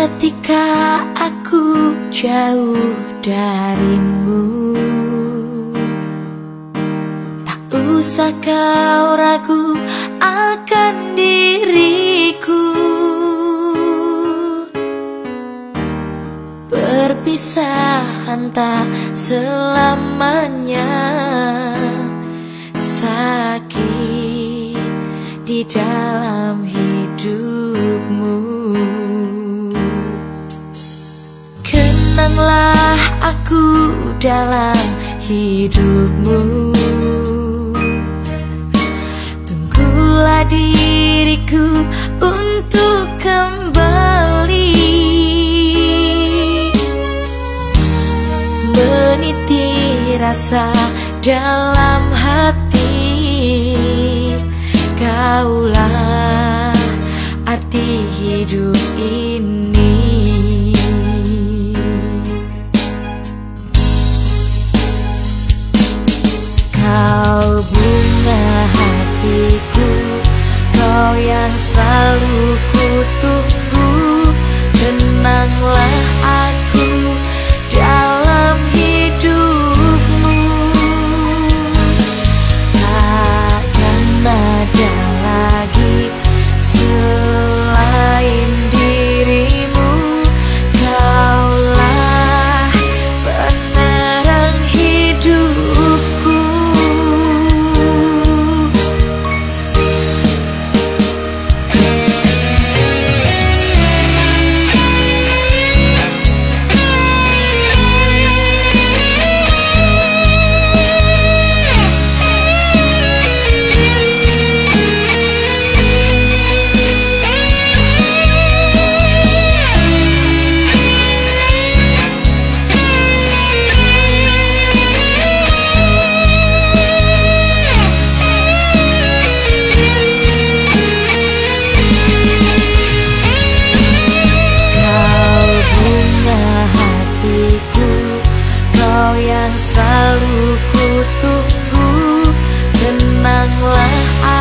Ketika aku jauh darimu. Tak usah kau ragu akan diriku. Perpisahan tak selamanya Sakit di dalam Kenanglah aku dalam hidupmu. Tunggulah diriku untuk kembali. Meniti rasa dalam hati. Kaulah arti hidup ini Kau Kau yang selalu ku tunggu. Tenanglah aku